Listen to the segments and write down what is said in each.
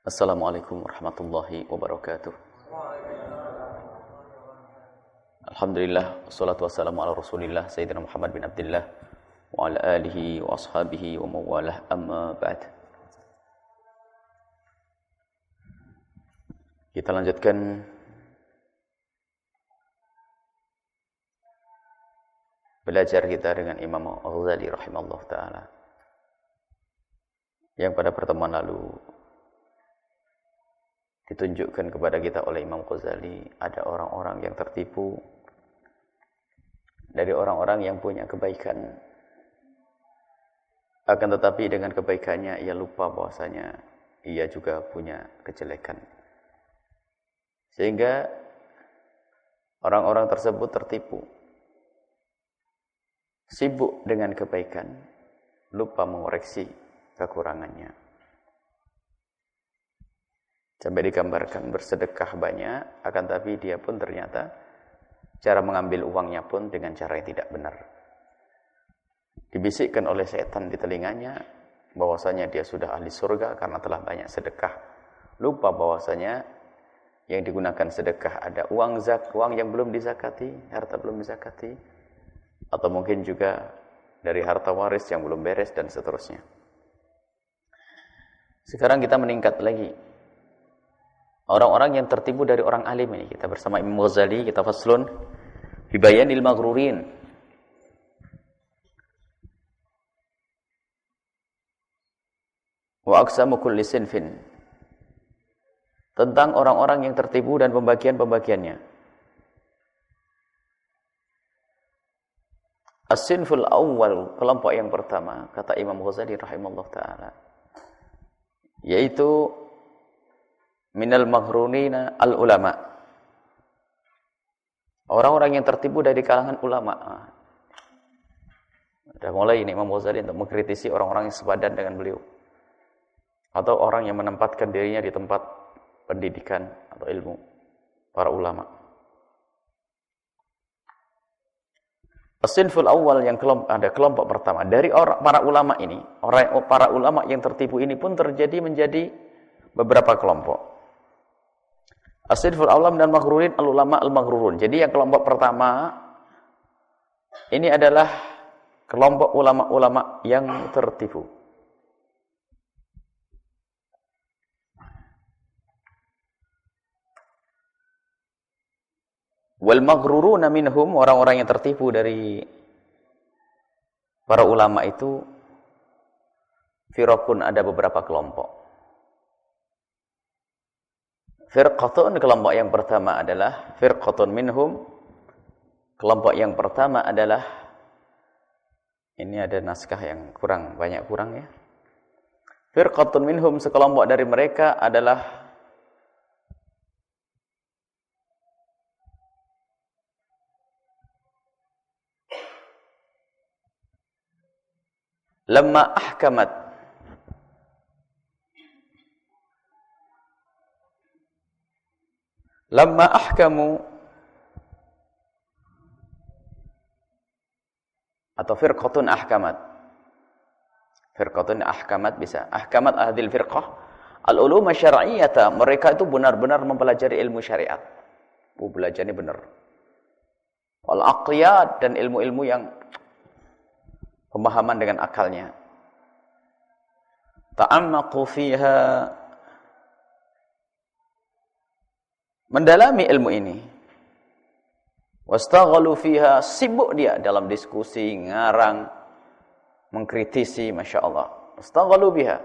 Assalamualaikum warahmatullahi wabarakatuh. Alhamdulillah, wassalatu wassalamu ala rasulillah Sayyidina Muhammad bin Abdullah wa ala alihi wa ashabihi wa mawalah amma ba'd. Kita lanjutkan belajar kita dengan Imam Al-Ghazali rahimahullah taala. Yang pada pertemuan lalu ditunjukkan kepada kita oleh Imam Ghazali ada orang-orang yang tertipu. Dari orang-orang yang punya kebaikan. Akan tetapi dengan kebaikannya ia lupa bahwasanya ia juga punya kejelekan. Sehingga orang-orang tersebut tertipu. Sibuk dengan kebaikan lupa mengoreksi kekurangannya Sampai digambarkan bersedekah banyak, akan tapi dia pun ternyata cara mengambil uangnya pun dengan cara yang tidak benar. Dibisikkan oleh setan di telinganya bahwasanya dia sudah ahli surga karena telah banyak sedekah. Lupa bahwasanya yang digunakan sedekah ada uang zak, uang yang belum dizakati, harta belum dizakati, atau mungkin juga dari harta waris yang belum beres dan seterusnya. Sekarang kita meningkat lagi Orang-orang yang tertipu dari orang alim ini. Kita bersama Imam Ghazali, kita faslun. Bibayanil maghrurin. Wa aksamu kulli sinfin. Tentang orang-orang yang tertipu dan pembagian-pembagiannya. As-sinful awal, kelompok yang pertama, kata Imam Ghazali rahimahullah ta'ala. Yaitu minal maghrunina al ulama. Orang-orang yang tertipu dari kalangan ulama. Sudah mulai ini Imam Ghazali untuk mengkritisi orang-orang yang sepadan dengan beliau. Atau orang yang menempatkan dirinya di tempat pendidikan atau ilmu para ulama. Asinful awal yang kelompok, ada kelompok pertama dari orang para ulama ini, orang para ulama yang tertipu ini pun terjadi menjadi beberapa kelompok. Asidful alam dan maghrurin al-ulama al-maghrurun. Jadi yang kelompok pertama ini adalah kelompok ulama-ulama yang tertipu. Wal maghruruna minhum orang-orang yang tertipu dari para ulama itu firakun ada beberapa kelompok. Firqatun kelompok yang pertama adalah firqatun minhum. Kelompok yang pertama adalah ini ada naskah yang kurang banyak kurang ya. Firqatun minhum sekelompok dari mereka adalah lemma ahkamat Lama ahkamu atau firqatun ahkamat. Firqatun ahkamat bisa. Ahkamat ahdil firqah. Al-ulum syar'iyyata. Mereka itu benar-benar mempelajari ilmu syariat. Oh, belajar ini benar. Wal aqliyat dan ilmu-ilmu yang pemahaman dengan akalnya. Ta'ammaqu fiha mendalami ilmu ini. Wastaghalu fiha sibuk dia dalam diskusi, ngarang, mengkritisi, Masya Allah. Wastaghalu biha.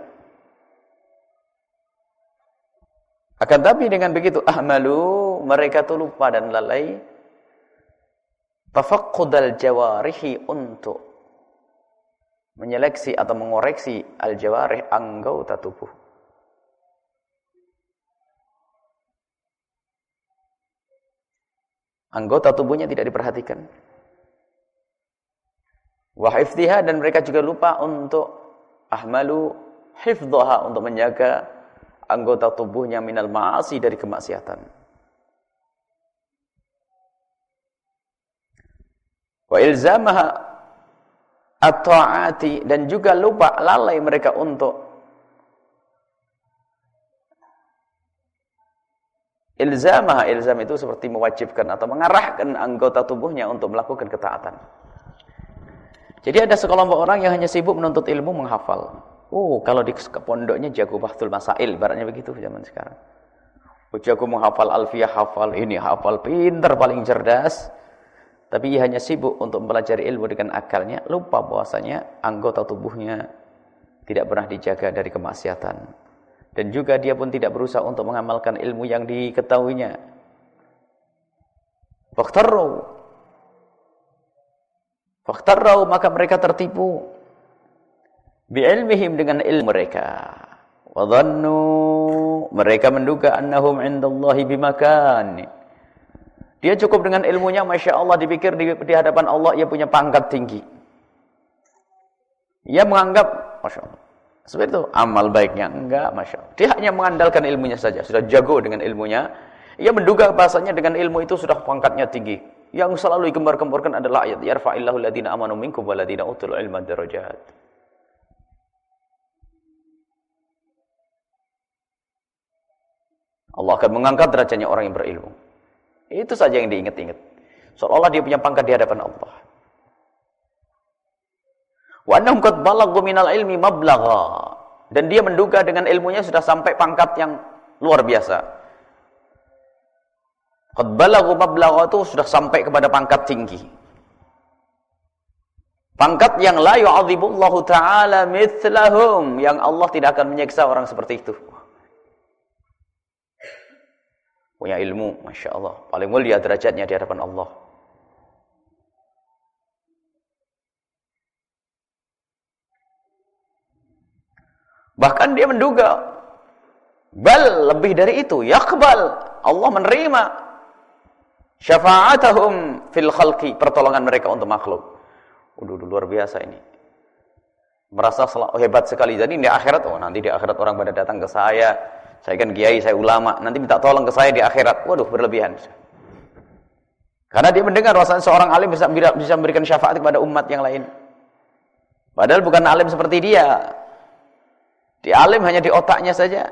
Akan tapi dengan begitu ahmalu mereka tu lupa dan lalai tafaqqudal jawarihi untuk menyeleksi atau mengoreksi al jawarih anggota tubuh. Anggota tubuhnya tidak diperhatikan. Wahifdhiha dan mereka juga lupa untuk ahmalu hifdhaha untuk menjaga anggota tubuhnya minal ma'asi dari kemaksiatan. Wa ilzamaha at-ta'ati dan juga lupa lalai mereka untuk ilzamah ilzam itu seperti mewajibkan atau mengarahkan anggota tubuhnya untuk melakukan ketaatan. Jadi ada sekelompok orang yang hanya sibuk menuntut ilmu menghafal. Oh kalau di pondoknya jago bahtul masail ibaratnya begitu zaman sekarang. Oh, jago menghafal alfiyah hafal ini hafal pinter paling cerdas. Tapi ia hanya sibuk untuk mempelajari ilmu dengan akalnya lupa bahwasanya anggota tubuhnya tidak pernah dijaga dari kemaksiatan dan juga dia pun tidak berusaha untuk mengamalkan ilmu yang diketahuinya. Faktarau. Faktarau maka mereka tertipu. Bi'ilmihim dengan ilmu mereka. Wadhannu mereka menduga annahum indallahi bimakan. Dia cukup dengan ilmunya, Masya Allah, dipikir di, di hadapan Allah, ia punya pangkat tinggi. Ia menganggap, Masya Allah, seperti itu. Amal baiknya enggak, Masya Allah. Dia hanya mengandalkan ilmunya saja. Sudah jago dengan ilmunya. Ia menduga bahasanya dengan ilmu itu sudah pangkatnya tinggi. Yang selalu digembar-gemborkan adalah ayat. Yarfa'illahu ladina amanu minkum waladina utul ilma darajat. Allah akan mengangkat derajatnya orang yang berilmu. Itu saja yang diingat-ingat. Seolah-olah dia punya pangkat di hadapan Allah. Wa qad balaghu minal ilmi mablagha. Dan dia menduga dengan ilmunya sudah sampai pangkat yang luar biasa. Qad balaghu mablagha itu sudah sampai kepada pangkat tinggi. Pangkat yang la yu'adzibullahu ta'ala mithlahum. Yang Allah tidak akan menyiksa orang seperti itu. Punya ilmu, Masya Allah. Paling mulia derajatnya di hadapan Allah. Bahkan dia menduga bal lebih dari itu yakbal Allah menerima syafa'atahum fil khalqi pertolongan mereka untuk makhluk. Udah, luar biasa ini. Merasa oh, hebat sekali. Jadi di akhirat oh nanti di akhirat orang pada datang ke saya, saya kan kiai, saya ulama, nanti minta tolong ke saya di akhirat. Waduh, berlebihan. Karena dia mendengar rasanya seorang alim bisa bisa memberikan syafaat kepada umat yang lain. Padahal bukan alim seperti dia. Di alim hanya di otaknya saja.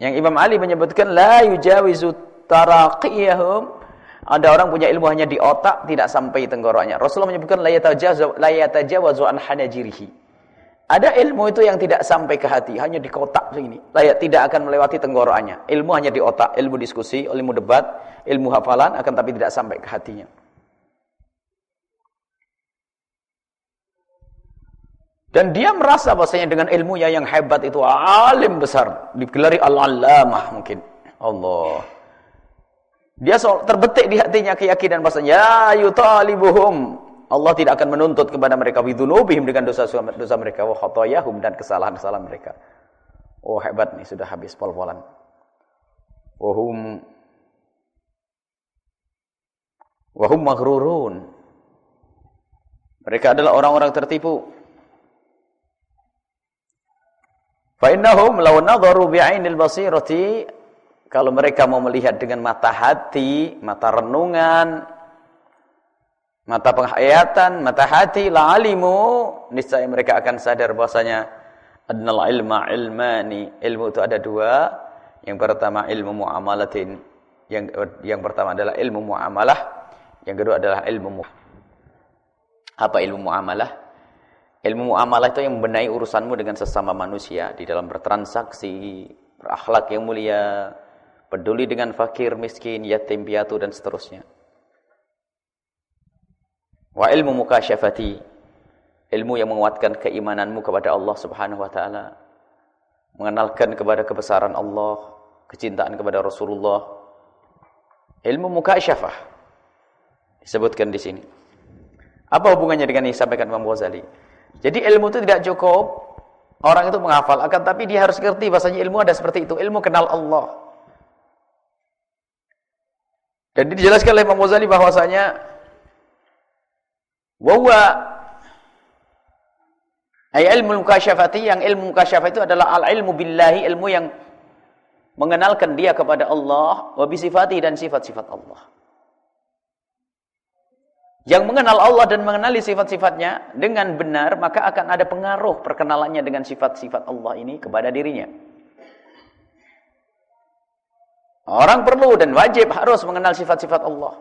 Yang Imam Ali menyebutkan la yujawizu taraqiyahum. Ada orang punya ilmu hanya di otak, tidak sampai tenggorokannya. Rasulullah menyebutkan la yatajawazu an hanajirihi. Ada ilmu itu yang tidak sampai ke hati, hanya di kotak begini. Layak tidak akan melewati tenggorokannya. Ilmu hanya di otak, ilmu diskusi, ilmu debat, ilmu hafalan akan tapi tidak sampai ke hatinya. Dan dia merasa bahasanya dengan ilmunya yang hebat itu alim besar. Digelari al-allamah mungkin. Allah. Dia terbetik di hatinya keyakinan bahasanya ya yutalibuhum. Allah tidak akan menuntut kepada mereka bidunubihim dengan dosa-dosa mereka wa khotoyahum dan kesalahan-kesalahan mereka. Oh hebat nih sudah habis pol-polan. Wahum wahum maghrurun. Mereka adalah orang-orang tertipu. Fa innahum law nadharu bi'ainil basirati kalau mereka mau melihat dengan mata hati, mata renungan, mata penghayatan, mata hati la alimu, niscaya mereka akan sadar bahwasanya adnal ilma ilmani. Ilmu itu ada dua. Yang pertama ilmu muamalatin. Yang yang pertama adalah ilmu muamalah, yang kedua adalah ilmu apa ilmu muamalah? Ilmu muamalah itu yang membenahi urusanmu dengan sesama manusia di dalam bertransaksi, berakhlak yang mulia, peduli dengan fakir, miskin, yatim, piatu dan seterusnya. Wa ilmu mukasyafati, ilmu yang menguatkan keimananmu kepada Allah Subhanahu wa taala, mengenalkan kepada kebesaran Allah, kecintaan kepada Rasulullah. Ilmu mukasyafah disebutkan di sini. Apa hubungannya dengan yang disampaikan Imam Ghazali? Jadi ilmu itu tidak cukup orang itu menghafal, akan tapi dia harus ngerti bahasanya ilmu ada seperti itu, ilmu kenal Allah. Dan dijelaskan oleh Imam Ghazali bahwasanya bahwa ay ilmu mukasyafati yang ilmu mukasyafah itu adalah al ilmu billahi ilmu yang mengenalkan dia kepada Allah wa sifati dan sifat-sifat Allah. Yang mengenal Allah dan mengenali sifat-sifatnya dengan benar, maka akan ada pengaruh perkenalannya dengan sifat-sifat Allah ini kepada dirinya. Orang perlu dan wajib harus mengenal sifat-sifat Allah.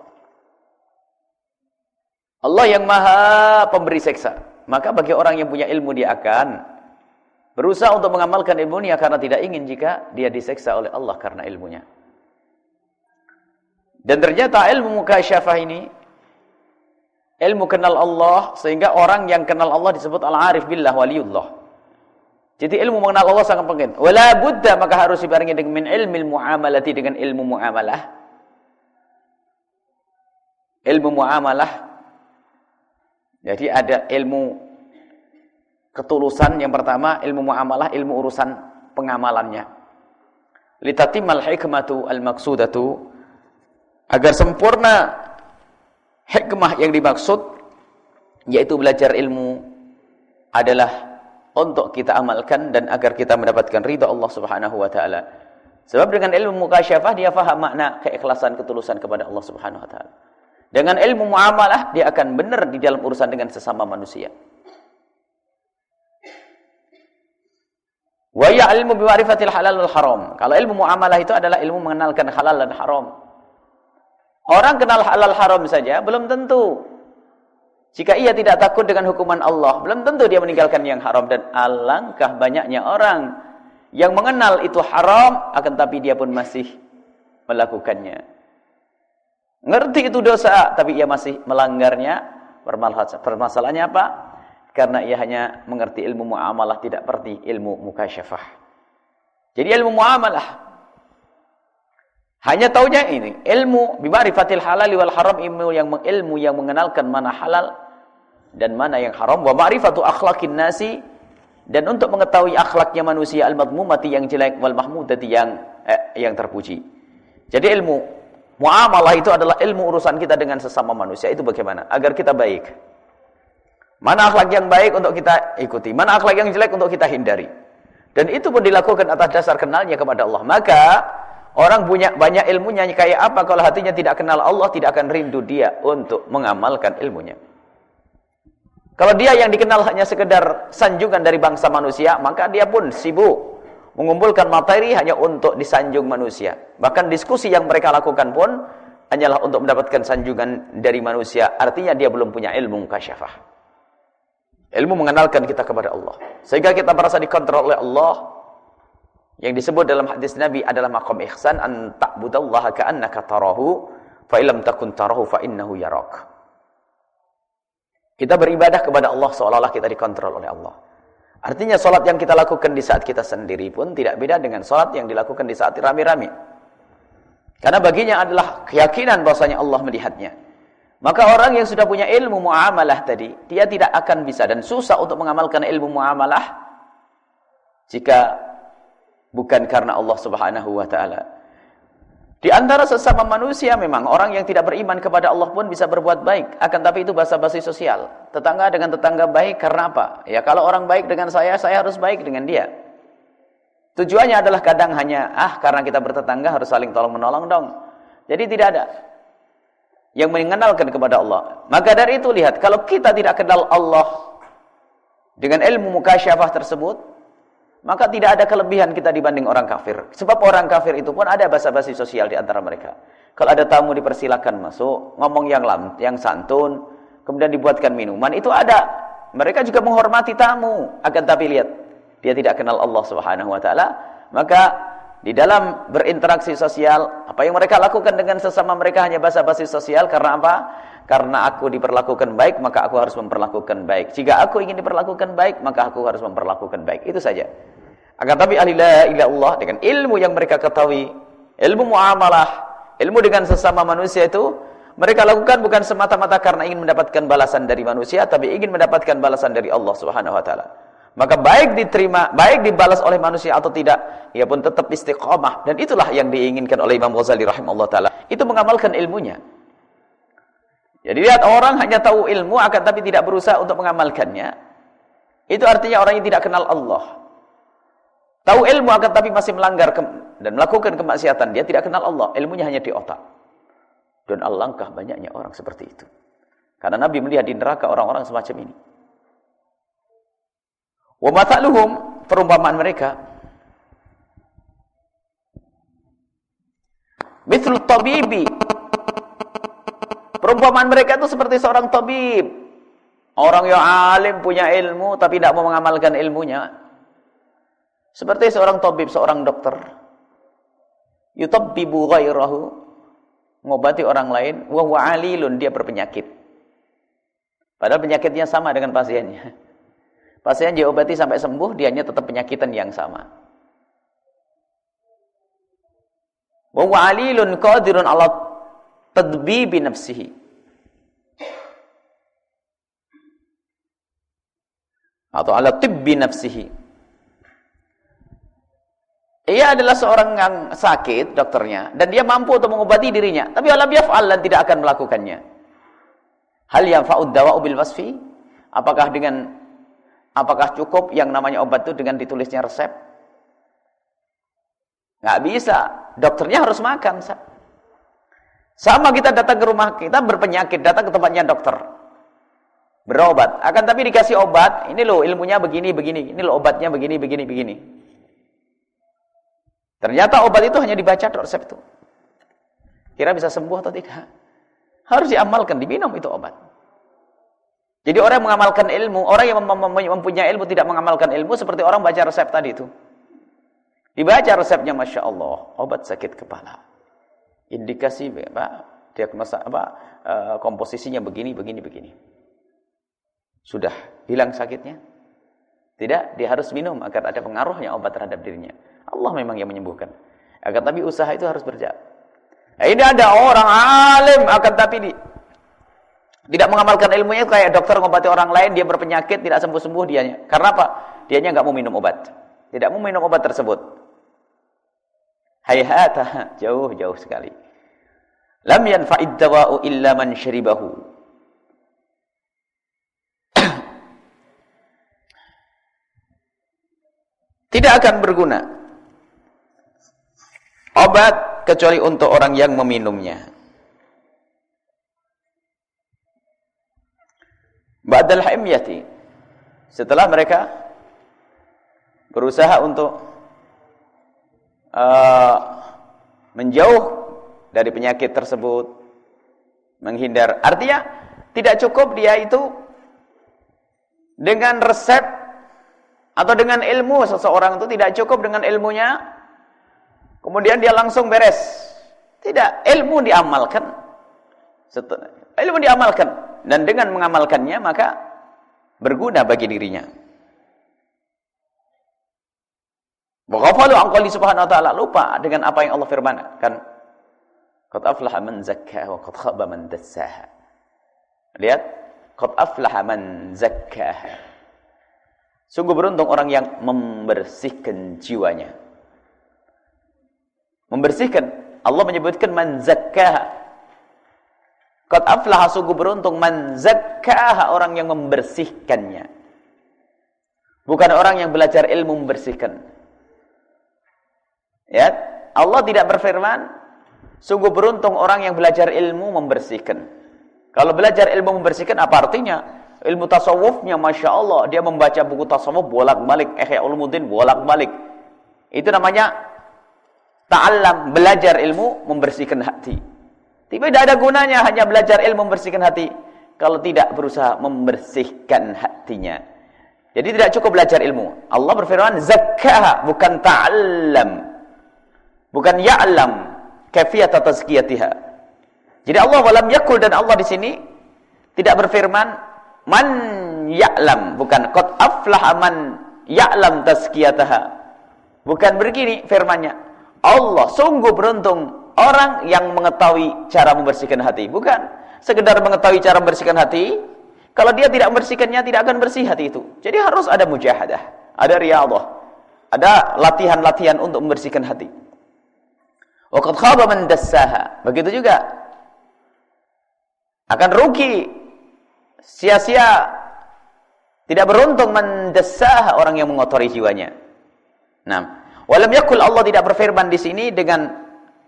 Allah yang maha pemberi seksa. Maka bagi orang yang punya ilmu dia akan berusaha untuk mengamalkan ilmunya karena tidak ingin jika dia diseksa oleh Allah karena ilmunya. Dan ternyata ilmu mukasyafah ini ilmu kenal Allah sehingga orang yang kenal Allah disebut al-arif billah waliullah. Jadi ilmu mengenal Allah sangat penting. Wala budda maka harus dibarengi dengan ilmu muamalati dengan ilmu muamalah. Ilmu muamalah. Jadi ada ilmu ketulusan yang pertama ilmu muamalah, ilmu urusan pengamalannya. Litatimal hikmatu al-maqsudatu agar sempurna hikmah yang dimaksud yaitu belajar ilmu adalah untuk kita amalkan dan agar kita mendapatkan ridha Allah Subhanahu wa taala. Sebab dengan ilmu mukasyafah dia faham makna keikhlasan ketulusan kepada Allah Subhanahu wa taala. Dengan ilmu muamalah dia akan benar di dalam urusan dengan sesama manusia. Wa ya ilmu biwarifatil halal wal haram. Kalau ilmu muamalah itu adalah ilmu mengenalkan halal dan haram. Orang kenal halal haram saja belum tentu jika ia tidak takut dengan hukuman Allah, belum tentu dia meninggalkan yang haram dan alangkah banyaknya orang yang mengenal itu haram akan tapi dia pun masih melakukannya. Ngerti itu dosa tapi ia masih melanggarnya. Permasalahannya apa? Karena ia hanya mengerti ilmu muamalah tidak perti ilmu mukasyafah. Jadi ilmu muamalah hanya taunya ini, ilmu bimarifatil halal wal haram ilmu yang ilmu yang mengenalkan mana halal dan mana yang haram wa ma'rifatu akhlaqin nasi dan untuk mengetahui akhlaknya manusia al-madmumati yang jelek wal mahmudati yang eh, yang terpuji. Jadi ilmu muamalah itu adalah ilmu urusan kita dengan sesama manusia itu bagaimana agar kita baik. Mana akhlak yang baik untuk kita ikuti, mana akhlak yang jelek untuk kita hindari. Dan itu pun dilakukan atas dasar kenalnya kepada Allah. Maka Orang punya banyak ilmunya kayak apa kalau hatinya tidak kenal Allah tidak akan rindu dia untuk mengamalkan ilmunya. Kalau dia yang dikenal hanya sekedar sanjungan dari bangsa manusia, maka dia pun sibuk mengumpulkan materi hanya untuk disanjung manusia. Bahkan diskusi yang mereka lakukan pun hanyalah untuk mendapatkan sanjungan dari manusia. Artinya dia belum punya ilmu kasyafah. Ilmu mengenalkan kita kepada Allah. Sehingga kita merasa dikontrol oleh Allah yang disebut dalam hadis Nabi adalah maqam ihsan an ta'budallaha ka'annaka tarahu fa illam takun tarahu fa innahu yarak. Kita beribadah kepada Allah seolah-olah kita dikontrol oleh Allah. Artinya salat yang kita lakukan di saat kita sendiri pun tidak beda dengan salat yang dilakukan di saat rame-rame. Karena baginya adalah keyakinan bahwasanya Allah melihatnya. Maka orang yang sudah punya ilmu muamalah tadi, dia tidak akan bisa dan susah untuk mengamalkan ilmu muamalah jika bukan karena Allah Subhanahu wa taala. Di antara sesama manusia memang orang yang tidak beriman kepada Allah pun bisa berbuat baik, akan tapi itu basa-basi sosial. Tetangga dengan tetangga baik karena apa? Ya kalau orang baik dengan saya, saya harus baik dengan dia. Tujuannya adalah kadang hanya ah karena kita bertetangga harus saling tolong menolong dong. Jadi tidak ada yang mengenalkan kepada Allah. Maka dari itu lihat kalau kita tidak kenal Allah dengan ilmu mukasyafah tersebut, maka tidak ada kelebihan kita dibanding orang kafir. Sebab orang kafir itu pun ada basa-basi sosial di antara mereka. Kalau ada tamu dipersilakan masuk, ngomong yang lam, yang santun, kemudian dibuatkan minuman, itu ada. Mereka juga menghormati tamu. Akan tapi lihat, dia tidak kenal Allah Subhanahu wa taala, maka di dalam berinteraksi sosial, apa yang mereka lakukan dengan sesama mereka hanya basa-basi sosial karena apa? Karena aku diperlakukan baik, maka aku harus memperlakukan baik. Jika aku ingin diperlakukan baik, maka aku harus memperlakukan baik. Itu saja. Akan tapi ahli la Allah dengan ilmu yang mereka ketahui, ilmu muamalah, ilmu dengan sesama manusia itu mereka lakukan bukan semata-mata karena ingin mendapatkan balasan dari manusia, tapi ingin mendapatkan balasan dari Allah Subhanahu wa taala. Maka baik diterima, baik dibalas oleh manusia atau tidak, ia pun tetap istiqamah dan itulah yang diinginkan oleh Imam Ghazali rahimahullah taala. Itu mengamalkan ilmunya. Jadi lihat orang hanya tahu ilmu akan tapi tidak berusaha untuk mengamalkannya. Itu artinya orang yang tidak kenal Allah. Tahu ilmu akan tapi masih melanggar dan melakukan kemaksiatan. Dia tidak kenal Allah. Ilmunya hanya di otak. Dan alangkah banyaknya orang seperti itu. Karena Nabi melihat di neraka orang-orang semacam ini. Wa mata'luhum perumpamaan mereka Mithlu tabibi. Perumpamaan mereka itu seperti seorang tabib. Orang yang alim punya ilmu tapi tidak mau mengamalkan ilmunya. Seperti seorang tabib, seorang dokter. Yutabbibu ghairahu. Mengobati orang lain. Wa huwa alilun, dia berpenyakit. Padahal penyakitnya sama dengan pasiennya. Pasien diobati sampai sembuh, dianya tetap penyakitan yang sama. wa huwa alilun qadirun ala tadbibi nafsihi atau ala tibbi nafsihi ia adalah seorang yang sakit dokternya dan dia mampu untuk mengobati dirinya tapi alam yaf'al dan tidak akan melakukannya hal yang fa'ud dawa'u bil wasfi apakah dengan apakah cukup yang namanya obat itu dengan ditulisnya resep Nggak bisa. Dokternya harus makan. Sama kita datang ke rumah kita berpenyakit, datang ke tempatnya dokter. Berobat. Akan tapi dikasih obat, ini loh ilmunya begini, begini. Ini loh obatnya begini, begini, begini. Ternyata obat itu hanya dibaca resep itu. Kira bisa sembuh atau tidak? Harus diamalkan, diminum itu obat. Jadi orang yang mengamalkan ilmu, orang yang mempunyai ilmu tidak mengamalkan ilmu seperti orang baca resep tadi itu. Dibaca resepnya Masya Allah, obat sakit kepala. Indikasi apa, diagnosa apa, uh, komposisinya begini, begini, begini. Sudah hilang sakitnya? Tidak, dia harus minum agar ada pengaruhnya obat terhadap dirinya. Allah memang yang menyembuhkan. Agar tapi usaha itu harus berjalan. Nah, ini ada orang alim akan tapi di, tidak mengamalkan ilmunya kayak dokter mengobati orang lain, dia berpenyakit, tidak sembuh-sembuh dianya. Karena apa? Dianya nggak mau minum obat. Tidak mau minum obat tersebut. Hayhata, jauh-jauh sekali. Lam yanfa'id dawa'u illa man syaribahu. Tidak akan berguna obat kecuali untuk orang yang meminumnya. Ba'dal himyati setelah mereka berusaha untuk uh, menjauh dari penyakit tersebut, menghindar. Artinya tidak cukup dia itu dengan resep atau dengan ilmu seseorang itu tidak cukup dengan ilmunya kemudian dia langsung beres. Tidak, ilmu diamalkan. Ilmu diamalkan dan dengan mengamalkannya maka berguna bagi dirinya. Waghafalu an qouli subhanahu lupa dengan apa yang Allah firmankan. Qad aflaha man zakkaha wa qad man dassaha. Lihat, qad aflaha man zakkaha. Sungguh beruntung orang yang membersihkan jiwanya. Membersihkan. Allah menyebutkan man zakkaha. Qad aflaha sungguh beruntung man zakkaha orang yang membersihkannya. Bukan orang yang belajar ilmu membersihkan. Ya, Allah tidak berfirman, sungguh beruntung orang yang belajar ilmu membersihkan. Kalau belajar ilmu membersihkan apa artinya? Ilmu tasawufnya Masya Allah, dia membaca buku tasawuf bolak-balik, Ihya Ulumuddin bolak-balik. Itu namanya ta'allam, belajar ilmu membersihkan hati. Tapi tidak ada gunanya hanya belajar ilmu membersihkan hati kalau tidak berusaha membersihkan hatinya. Jadi tidak cukup belajar ilmu. Allah berfirman zakah bukan ta'allam. Bukan ya'lam kafiyat tazkiyatiha. Jadi Allah walam yakul dan Allah di sini tidak berfirman man ya'lam, bukan qad aflaha man ya'lam tazkiyataha. Bukan begini firmannya. Allah sungguh beruntung orang yang mengetahui cara membersihkan hati. Bukan sekedar mengetahui cara membersihkan hati. Kalau dia tidak membersihkannya tidak akan bersih hati itu. Jadi harus ada mujahadah, ada riyadhah, ada latihan-latihan untuk membersihkan hati. Waqad khaba man dassaha. Begitu juga. Akan rugi. Sia-sia. Tidak beruntung man dassaha orang yang mengotori jiwanya. Nah, walam yakul Allah tidak berfirman di sini dengan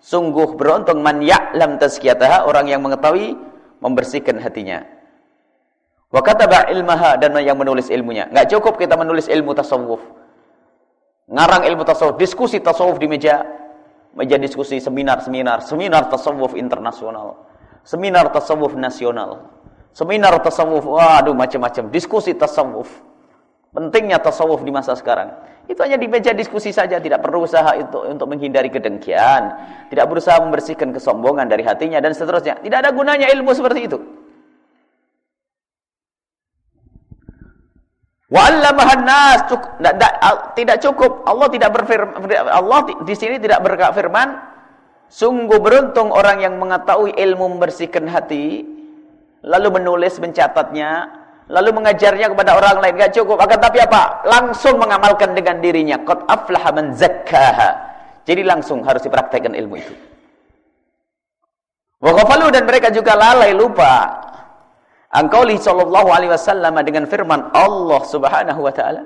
sungguh beruntung man ya'lam tazkiyataha orang yang mengetahui membersihkan hatinya. Wa kataba ilmaha dan yang menulis ilmunya. Enggak cukup kita menulis ilmu tasawuf. Ngarang ilmu tasawuf, diskusi tasawuf di meja meja diskusi seminar-seminar, seminar tasawuf internasional, seminar tasawuf nasional, seminar tasawuf, waduh macam-macam, diskusi tasawuf. Pentingnya tasawuf di masa sekarang. Itu hanya di meja diskusi saja, tidak perlu usaha itu untuk menghindari kedengkian, tidak berusaha membersihkan kesombongan dari hatinya dan seterusnya. Tidak ada gunanya ilmu seperti itu. Wa nas tidak cukup. Allah tidak berfirman Allah di sini tidak berfirman sungguh beruntung orang yang mengetahui ilmu membersihkan hati lalu menulis mencatatnya. Lalu mengajarnya kepada orang lain. Enggak cukup. Akan tapi apa? Langsung mengamalkan dengan dirinya. Qad aflaha man zakkaha. Jadi langsung harus dipraktekkan ilmu itu. Wa dan mereka juga lalai lupa. Angkauli sallallahu alaihi wasallam dengan firman Allah Subhanahu wa taala.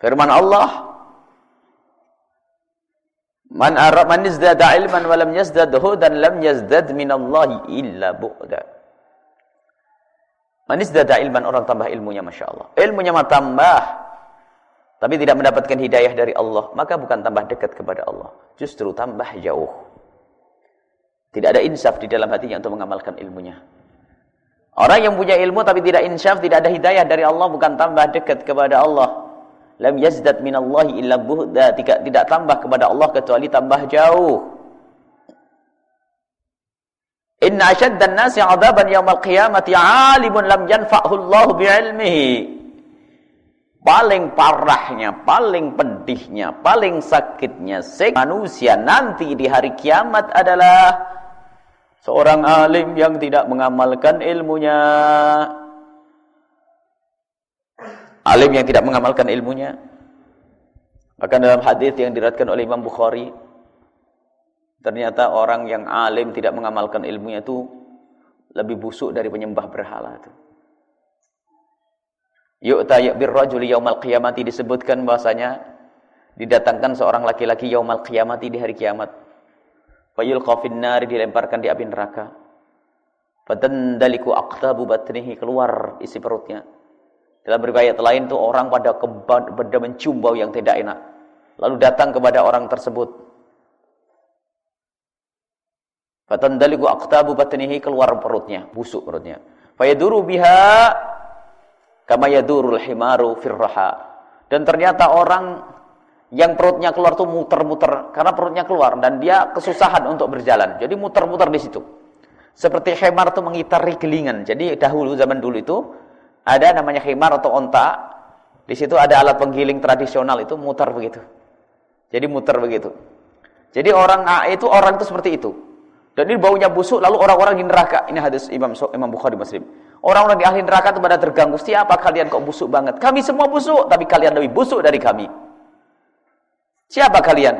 Firman Allah Man arab man izdada ilman wa lam yazdad hudan lam yazdad min Allah illa bu'da. Man izdada ilman orang tambah ilmunya Masya Allah. Ilmunya mah tambah. Tapi tidak mendapatkan hidayah dari Allah. Maka bukan tambah dekat kepada Allah. Justru tambah jauh. Tidak ada insaf di dalam hatinya untuk mengamalkan ilmunya. Orang yang punya ilmu tapi tidak insyaf, tidak ada hidayah dari Allah bukan tambah dekat kepada Allah. Lam yazdad minallahi illa buhda, tidak tidak tambah kepada Allah kecuali tambah jauh. Inna ashaddan nasi 'adaban yaumil qiyamati 'alimun lam yanfa'hu Allah bi'ilmihi. Paling parahnya, paling pedihnya, paling sakitnya manusia nanti di hari kiamat adalah Seorang alim yang tidak mengamalkan ilmunya. Alim yang tidak mengamalkan ilmunya. Bahkan dalam hadis yang diriwayatkan oleh Imam Bukhari, ternyata orang yang alim tidak mengamalkan ilmunya itu lebih busuk dari penyembah berhala itu. Yu'ta bir rajuli yaumal qiyamati disebutkan bahasanya didatangkan seorang laki-laki yaumal qiyamati di hari kiamat Fayulqa nari dilemparkan di api neraka. Fatandaliku aqtabu batnihi keluar isi perutnya. Dalam riwayat lain tuh orang pada pada mencium bau yang tidak enak. Lalu datang kepada orang tersebut. Fatandaliku aqtabu batnihi keluar perutnya, busuk perutnya. Fayaduru biha kama yadurul himaru firraha. Dan ternyata orang yang perutnya keluar tuh muter-muter karena perutnya keluar dan dia kesusahan untuk berjalan. Jadi muter-muter di situ. Seperti khemar itu mengitari gelingan. Jadi dahulu zaman dulu itu ada namanya khemar atau onta. Di situ ada alat penggiling tradisional itu muter begitu. Jadi muter begitu. Jadi orang itu orang itu seperti itu. Dan ini baunya busuk lalu orang-orang di neraka. Ini hadis Imam Imam Bukhari Muslim. Orang-orang di ahli neraka itu pada terganggu. Siapa kalian kok busuk banget? Kami semua busuk, tapi kalian lebih busuk dari kami. Siapa kalian?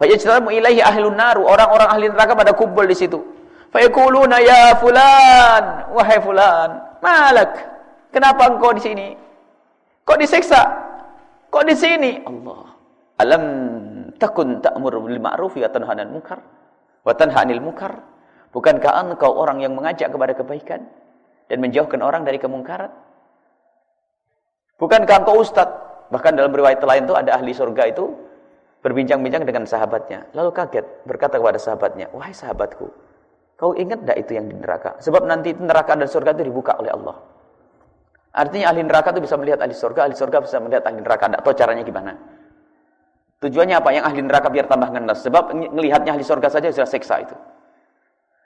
Fayajtamu ilaihi ahlun naru, orang-orang ahli neraka pada kumpul di situ. Fayaquluna ya fulan, wahai fulan, malak? Kenapa engkau di sini? Kok disiksa? Kok di sini? Allah. Alam takun ta'mur bil ma'ruf wa tanha 'anil munkar wa tanha 'anil munkar? Bukankah engkau orang yang mengajak kepada kebaikan dan menjauhkan orang dari kemungkaran? Bukankah engkau ustaz Bahkan dalam riwayat lain itu ada ahli surga itu berbincang-bincang dengan sahabatnya. Lalu kaget berkata kepada sahabatnya, "Wahai sahabatku, kau ingat tidak itu yang di neraka? Sebab nanti neraka dan surga itu dibuka oleh Allah." Artinya ahli neraka itu bisa melihat ahli surga, ahli surga bisa melihat ahli neraka. Tidak tahu caranya gimana. Tujuannya apa? Yang ahli neraka biar tambah ngenes. Sebab melihatnya ahli surga saja sudah seksa itu.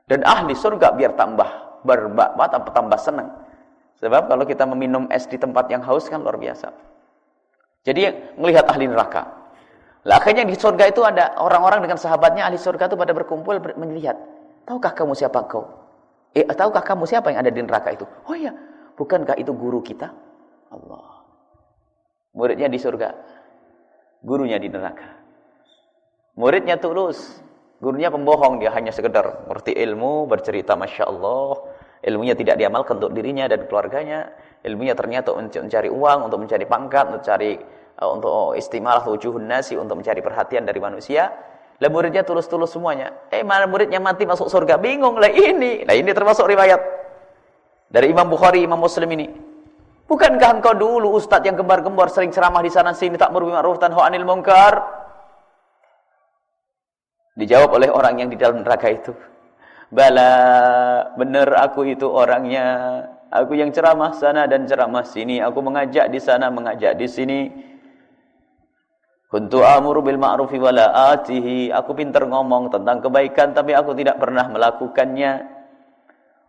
Dan ahli surga biar tambah berbak, tambah senang. Sebab kalau kita meminum es di tempat yang haus kan luar biasa. Jadi melihat ahli neraka. Lah akhirnya di surga itu ada orang-orang dengan sahabatnya ahli surga itu pada berkumpul melihat. Tahukah kamu siapa kau? Eh, tahukah kamu siapa yang ada di neraka itu? Oh iya, bukankah itu guru kita? Allah. Muridnya di surga. Gurunya di neraka. Muridnya tulus. Gurunya pembohong, dia hanya sekedar ngerti ilmu, bercerita Masya Allah. Ilmunya tidak diamalkan untuk dirinya dan keluarganya ilmunya ternyata untuk mencari uang, untuk mencari pangkat, untuk cari uh, untuk istimalah wujuhun nasi, untuk mencari perhatian dari manusia. Lah muridnya tulus-tulus semuanya. Eh mana muridnya mati masuk surga? Bingung lah ini. Nah ini termasuk riwayat dari Imam Bukhari, Imam Muslim ini. Bukankah engkau dulu ustadz yang gembar-gembar sering ceramah di sana sini tak bil ma'ruf tanha anil munkar? Dijawab oleh orang yang di dalam neraka itu. Bala, benar aku itu orangnya. Aku yang ceramah sana dan ceramah sini. Aku mengajak di sana, mengajak di sini. Kuntu amuru bil ma'rufi wala atihi. Aku pintar ngomong tentang kebaikan tapi aku tidak pernah melakukannya.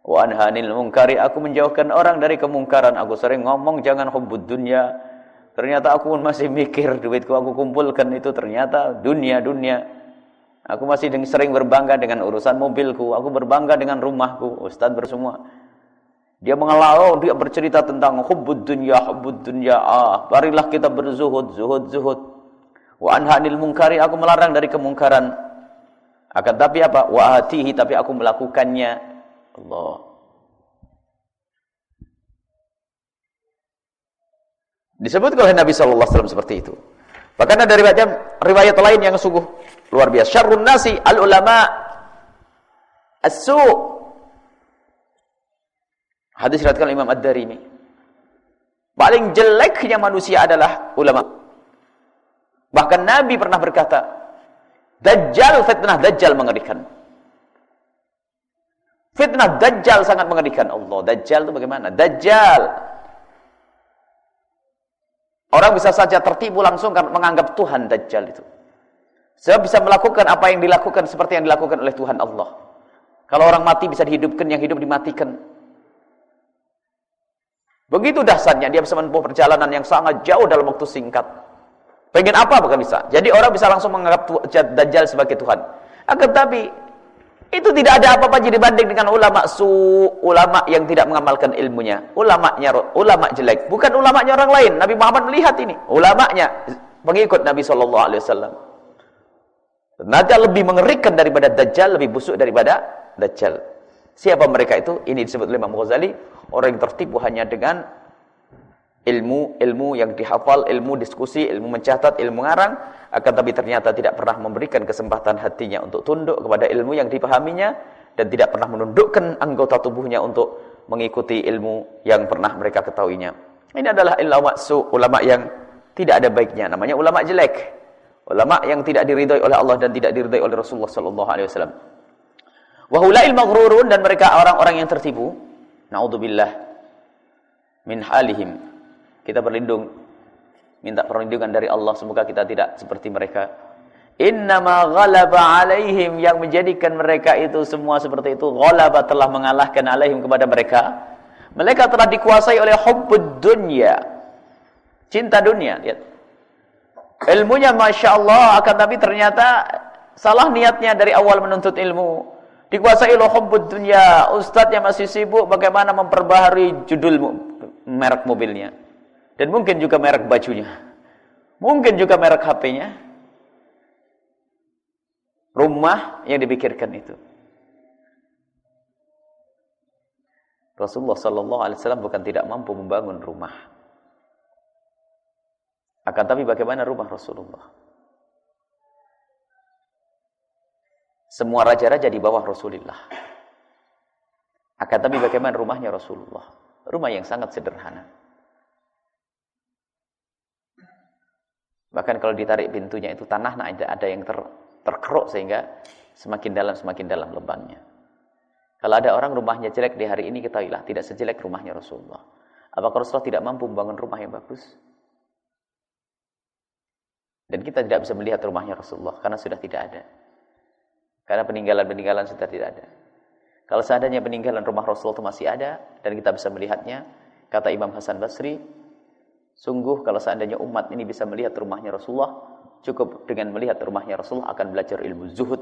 Wa anhanil munkari. Aku menjauhkan orang dari kemungkaran. Aku sering ngomong jangan hubbud dunya. Ternyata aku pun masih mikir duitku aku kumpulkan itu ternyata dunia dunia. Aku masih sering berbangga dengan urusan mobilku. Aku berbangga dengan rumahku. Ustaz bersemua. Dia mengelau, dia bercerita tentang hubbud dunya, hubbud dunya. Ah, marilah kita berzuhud, zuhud, zuhud. Wa anhanil munkari aku melarang dari kemungkaran. Akan tapi apa? Wa atihi tapi aku melakukannya. Allah. Disebut oleh Nabi sallallahu alaihi wasallam seperti itu. Bahkan ada riwayat riwayat lain yang sungguh luar biasa. Syarrun nasi al ulama as-su. Hadis riwayatkan Imam Ad-Darimi. Paling jeleknya manusia adalah ulama. Bahkan Nabi pernah berkata, Dajjal, fitnah Dajjal mengerikan. Fitnah Dajjal sangat mengerikan. Allah, Dajjal itu bagaimana? Dajjal. Orang bisa saja tertipu langsung karena menganggap Tuhan Dajjal itu. Sebab bisa melakukan apa yang dilakukan seperti yang dilakukan oleh Tuhan Allah. Kalau orang mati bisa dihidupkan, yang hidup dimatikan. Begitu dahsyatnya dia bisa menempuh perjalanan yang sangat jauh dalam waktu singkat. Pengen apa bukan bisa. Jadi orang bisa langsung menganggap Dajjal sebagai Tuhan. Akan tapi itu tidak ada apa-apa jadi banding dengan ulama su, ulama yang tidak mengamalkan ilmunya. Ulamanya ulama jelek, bukan ulamanya orang lain. Nabi Muhammad melihat ini, ulamanya pengikut Nabi sallallahu alaihi wasallam. Lebih mengerikan daripada Dajjal, lebih busuk daripada Dajjal. Siapa mereka itu? Ini disebut oleh Imam Ghazali, orang yang tertipu hanya dengan ilmu ilmu yang dihafal, ilmu diskusi, ilmu mencatat, ilmu ngarang, akan tapi ternyata tidak pernah memberikan kesempatan hatinya untuk tunduk kepada ilmu yang dipahaminya dan tidak pernah menundukkan anggota tubuhnya untuk mengikuti ilmu yang pernah mereka ketahuinya. Ini adalah ulama su, ulama yang tidak ada baiknya, namanya ulama jelek. Ulama yang tidak diridhai oleh Allah dan tidak diridhai oleh Rasulullah sallallahu alaihi wasallam. Wa hulail maghrurun dan mereka orang-orang yang tertipu. Naudzubillah min halihim kita berlindung minta perlindungan dari Allah semoga kita tidak seperti mereka. Innama ghalaba alaihim yang menjadikan mereka itu semua seperti itu ghalaba telah mengalahkan alaihim kepada mereka. Mereka telah dikuasai oleh hubbud dunya. Cinta dunia, lihat. Ilmunya Masya Allah akan tapi ternyata salah niatnya dari awal menuntut ilmu. Dikuasai oleh hubbud dunya. Ustadznya masih sibuk bagaimana memperbaharui judul merek mobilnya. Dan mungkin juga merek bajunya. Mungkin juga merek HP-nya. Rumah yang dipikirkan itu. Rasulullah sallallahu alaihi wasallam bukan tidak mampu membangun rumah. Akan tapi bagaimana rumah Rasulullah? Semua raja-raja di bawah Rasulullah. Akan tapi bagaimana rumahnya Rasulullah? Rumah yang sangat sederhana. Bahkan kalau ditarik pintunya itu tanah nah ada, ada yang ter, terkeruk sehingga semakin dalam semakin dalam lubangnya. Kalau ada orang rumahnya jelek di hari ini ketahuilah tidak sejelek rumahnya Rasulullah. Apakah Rasulullah tidak mampu membangun rumah yang bagus? Dan kita tidak bisa melihat rumahnya Rasulullah karena sudah tidak ada. Karena peninggalan-peninggalan sudah tidak ada. Kalau seandainya peninggalan rumah Rasulullah itu masih ada dan kita bisa melihatnya, kata Imam Hasan Basri, Sungguh kalau seandainya umat ini bisa melihat rumahnya Rasulullah, cukup dengan melihat rumahnya Rasulullah akan belajar ilmu zuhud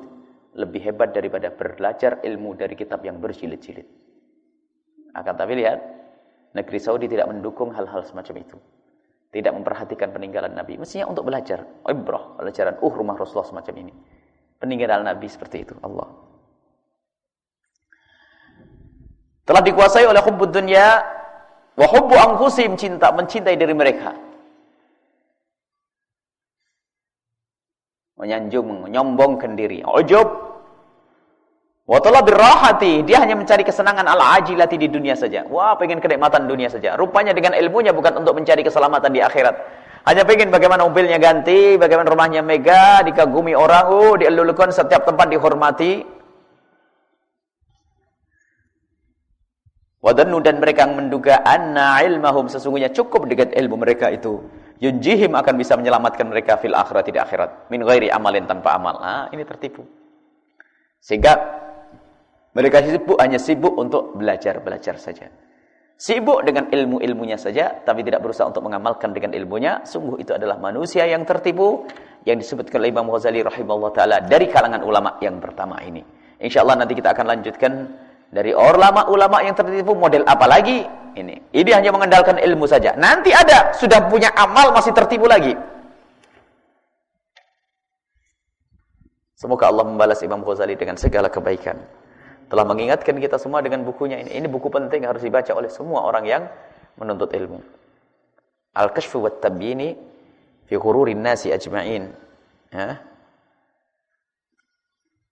lebih hebat daripada belajar ilmu dari kitab yang berjilid-jilid. Akan tapi lihat, negeri Saudi tidak mendukung hal-hal semacam itu. Tidak memperhatikan peninggalan Nabi. Mestinya untuk belajar. Ibrah, pelajaran. Uh, rumah Rasulullah semacam ini. Peninggalan Nabi seperti itu. Allah. Telah dikuasai oleh hubbud dunia Wa hubbu anfusihim cinta mencintai diri mereka. Menyanjung, menyombongkan diri. Ujub. Wa talabir dia hanya mencari kesenangan al-ajilati di dunia saja. Wah, pengen kenikmatan dunia saja. Rupanya dengan ilmunya bukan untuk mencari keselamatan di akhirat. Hanya pengen bagaimana mobilnya ganti, bagaimana rumahnya mega, dikagumi orang, oh dielulukan setiap tempat dihormati. Wadannu dan mereka menduga anna ilmahum sesungguhnya cukup dengan ilmu mereka itu. Yunjihim akan bisa menyelamatkan mereka fil akhirat tidak akhirat. Min ghairi amalin tanpa amal. Nah, ini tertipu. Sehingga mereka sibuk hanya sibuk untuk belajar-belajar saja. Sibuk dengan ilmu-ilmunya saja, tapi tidak berusaha untuk mengamalkan dengan ilmunya. Sungguh itu adalah manusia yang tertipu, yang disebutkan oleh Imam Ghazali rahimahullah ta'ala dari kalangan ulama yang pertama ini. InsyaAllah nanti kita akan lanjutkan dari ulama-ulama yang tertipu model apa lagi? Ini. Ini hanya mengandalkan ilmu saja. Nanti ada, sudah punya amal masih tertipu lagi. Semoga Allah membalas Imam Ghazali dengan segala kebaikan telah mengingatkan kita semua dengan bukunya ini. Ini buku penting harus dibaca oleh semua orang yang menuntut ilmu. Al-Kashfu wa Tabyini fi ghururin nasi ajma'in. Ya.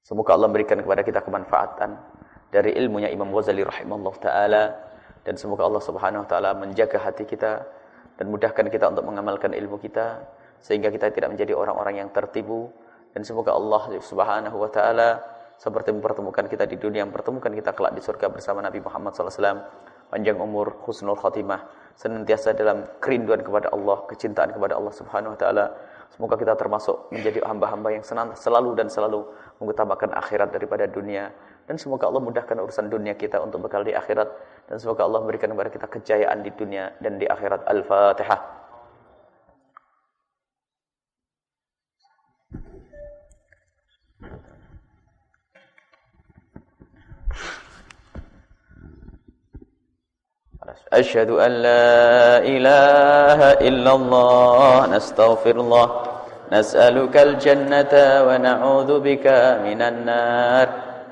Semoga Allah berikan kepada kita kemanfaatan dari ilmunya Imam Ghazali rahimahullah taala dan semoga Allah Subhanahu wa taala menjaga hati kita dan mudahkan kita untuk mengamalkan ilmu kita sehingga kita tidak menjadi orang-orang yang tertipu dan semoga Allah Subhanahu wa taala seperti mempertemukan kita di dunia, mempertemukan kita kelak di surga bersama Nabi Muhammad SAW. Panjang umur, husnul khatimah, senantiasa dalam kerinduan kepada Allah, kecintaan kepada Allah Subhanahu wa taala. Semoga kita termasuk menjadi hamba-hamba yang senang selalu dan selalu mengutamakan akhirat daripada dunia dan semoga Allah mudahkan urusan dunia kita untuk bekal di akhirat dan semoga Allah memberikan kepada kita kejayaan di dunia dan di akhirat. Al-Fatihah. أشهد أن لا إله إلا الله نستغفر الله نسألك الجنة ونعوذ بك من النار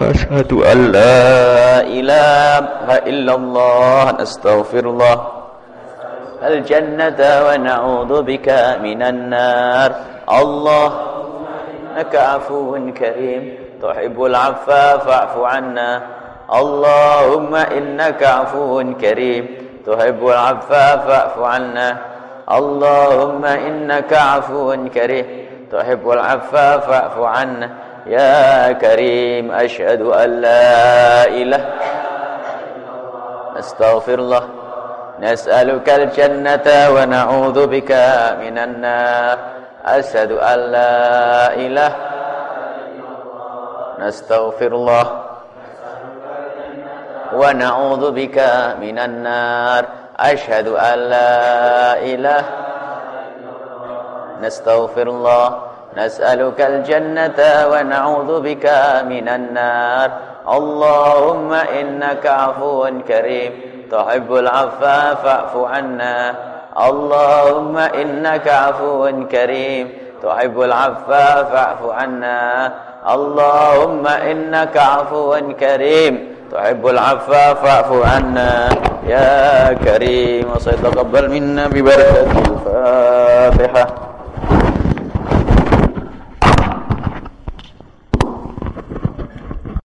أشهد أن لا إله إلا الله نستغفر الله. الجنة ونعوذ بك من النار. الله إنك عفو كريم. تحب العفا فاعف عنا. اللهم إنك عفو كريم. تحب العفا فاعف عنا. اللهم إنك عفو كريم. تحب العفا فاعف عنا. يا كريم أشهد أن لا إله استغفر الله نسألك الجنة ونعوذ بك من النار أشهد أن لا إله نستغفر الله ونعوذ بك من النار أشهد أن لا إله نستغفر الله. نسألك الجنة ونعوذ بك من النار. اللهم إنك عفو كريم. تحب العفا فاعف عنا. اللهم إنك عفو كريم. تحب العفا فاعف عنا. اللهم إنك عفو كريم. تحب العفا فاعف عنا. يا كريم وصيتقبل منا ببركة الفاتحة.